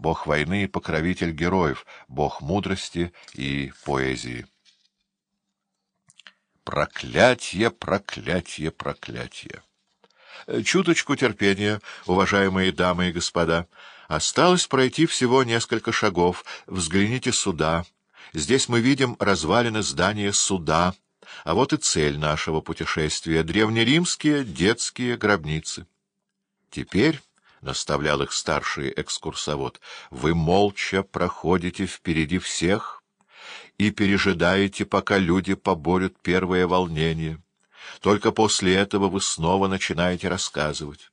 бог войны и покровитель героев, бог мудрости и поэзии. Проклятье, проклятье, проклятье! Чуточку терпения, уважаемые дамы и господа. Осталось пройти всего несколько шагов. Взгляните сюда. Здесь мы видим развалины здания суда. А вот и цель нашего путешествия — древнеримские детские гробницы. Теперь, — наставлял их старший экскурсовод, — вы молча проходите впереди всех и пережидаете, пока люди поборют первое волнение. Только после этого вы снова начинаете рассказывать.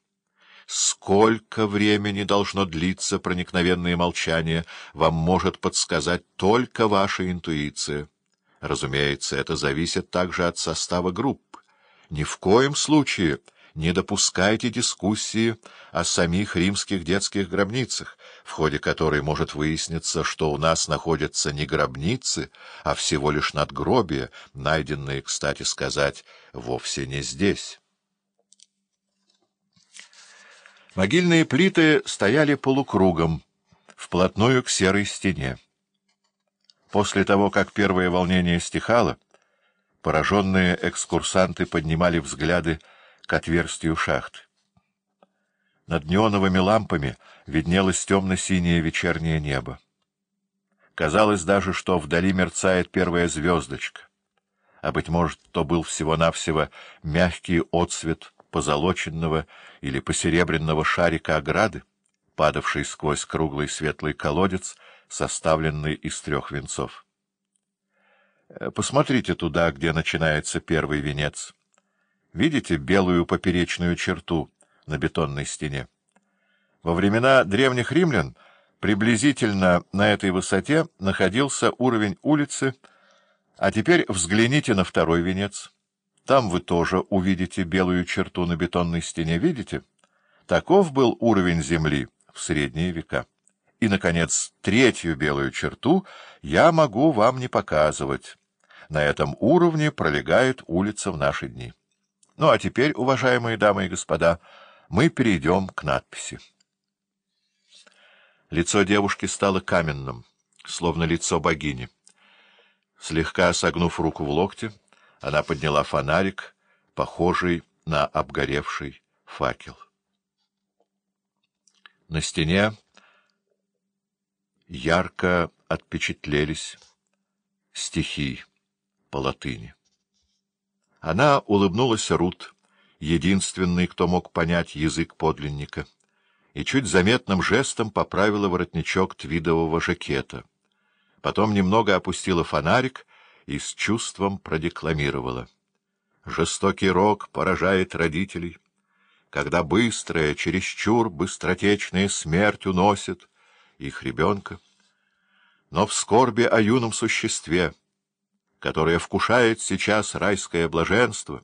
Сколько времени должно длиться проникновенное молчание, вам может подсказать только ваша интуиция. Разумеется, это зависит также от состава групп. Ни в коем случае не допускайте дискуссии о самих римских детских гробницах, в ходе которой может выясниться, что у нас находятся не гробницы, а всего лишь надгробия, найденные, кстати сказать, вовсе не здесь. Могильные плиты стояли полукругом, вплотную к серой стене. После того, как первое волнение стихало, пораженные экскурсанты поднимали взгляды к отверстию шахты. Над неоновыми лампами виднелось темно-синее вечернее небо. Казалось даже, что вдали мерцает первая звездочка, а, быть может, то был всего-навсего мягкий отсвет позолоченного или посеребряного шарика ограды, падавший сквозь круглый светлый колодец — составленный из трех венцов. Э, посмотрите туда, где начинается первый венец. Видите белую поперечную черту на бетонной стене? Во времена древних римлян приблизительно на этой высоте находился уровень улицы, а теперь взгляните на второй венец. Там вы тоже увидите белую черту на бетонной стене, видите? Таков был уровень земли в средние века. И, наконец, третью белую черту я могу вам не показывать. На этом уровне пролегает улица в наши дни. Ну, а теперь, уважаемые дамы и господа, мы перейдем к надписи. Лицо девушки стало каменным, словно лицо богини. Слегка согнув руку в локте, она подняла фонарик, похожий на обгоревший факел. На стене ярко отпечатлелись стихи по латыни. Она улыбнулась Рут, единственный, кто мог понять язык подлинника, и чуть заметным жестом поправила воротничок твидового жакета. Потом немного опустила фонарик и с чувством продекламировала. Жестокий рок поражает родителей, когда быстрая, чересчур быстротечная смерть уносит их ребенка, но в скорби о юном существе, которое вкушает сейчас райское блаженство,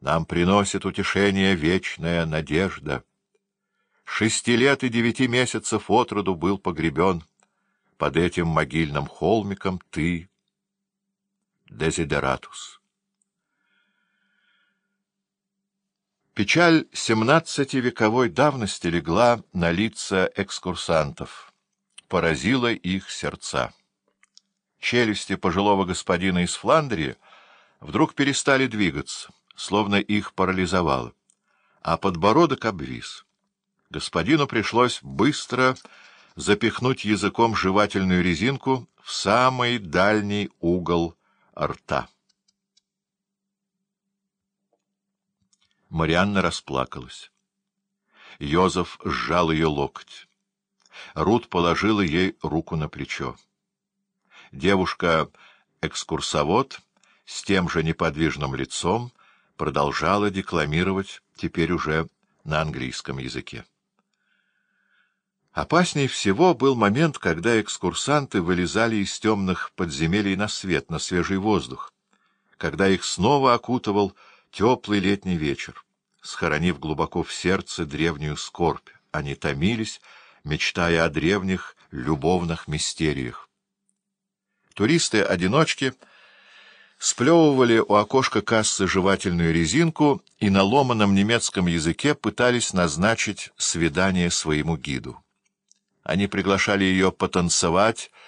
нам приносит утешение вечная надежда. Шести лет и девяти месяцев от роду был погребен под этим могильным холмиком ты, Дезидератус. Печаль семнадцативековой давности легла на лица экскурсантов, поразила их сердца. Челюсти пожилого господина из Фландрии вдруг перестали двигаться, словно их парализовало, а подбородок обвис. Господину пришлось быстро запихнуть языком жевательную резинку в самый дальний угол рта. Марианна расплакалась. Йозеф сжал ее локоть. Рут положила ей руку на плечо. Девушка-экскурсовод с тем же неподвижным лицом продолжала декламировать, теперь уже на английском языке. Опасней всего был момент, когда экскурсанты вылезали из темных подземелий на свет, на свежий воздух, когда их снова окутывал Теплый летний вечер, схоронив глубоко в сердце древнюю скорбь, они томились, мечтая о древних любовных мистериях. Туристы-одиночки сплевывали у окошка кассы жевательную резинку и на ломаном немецком языке пытались назначить свидание своему гиду. Они приглашали ее потанцевать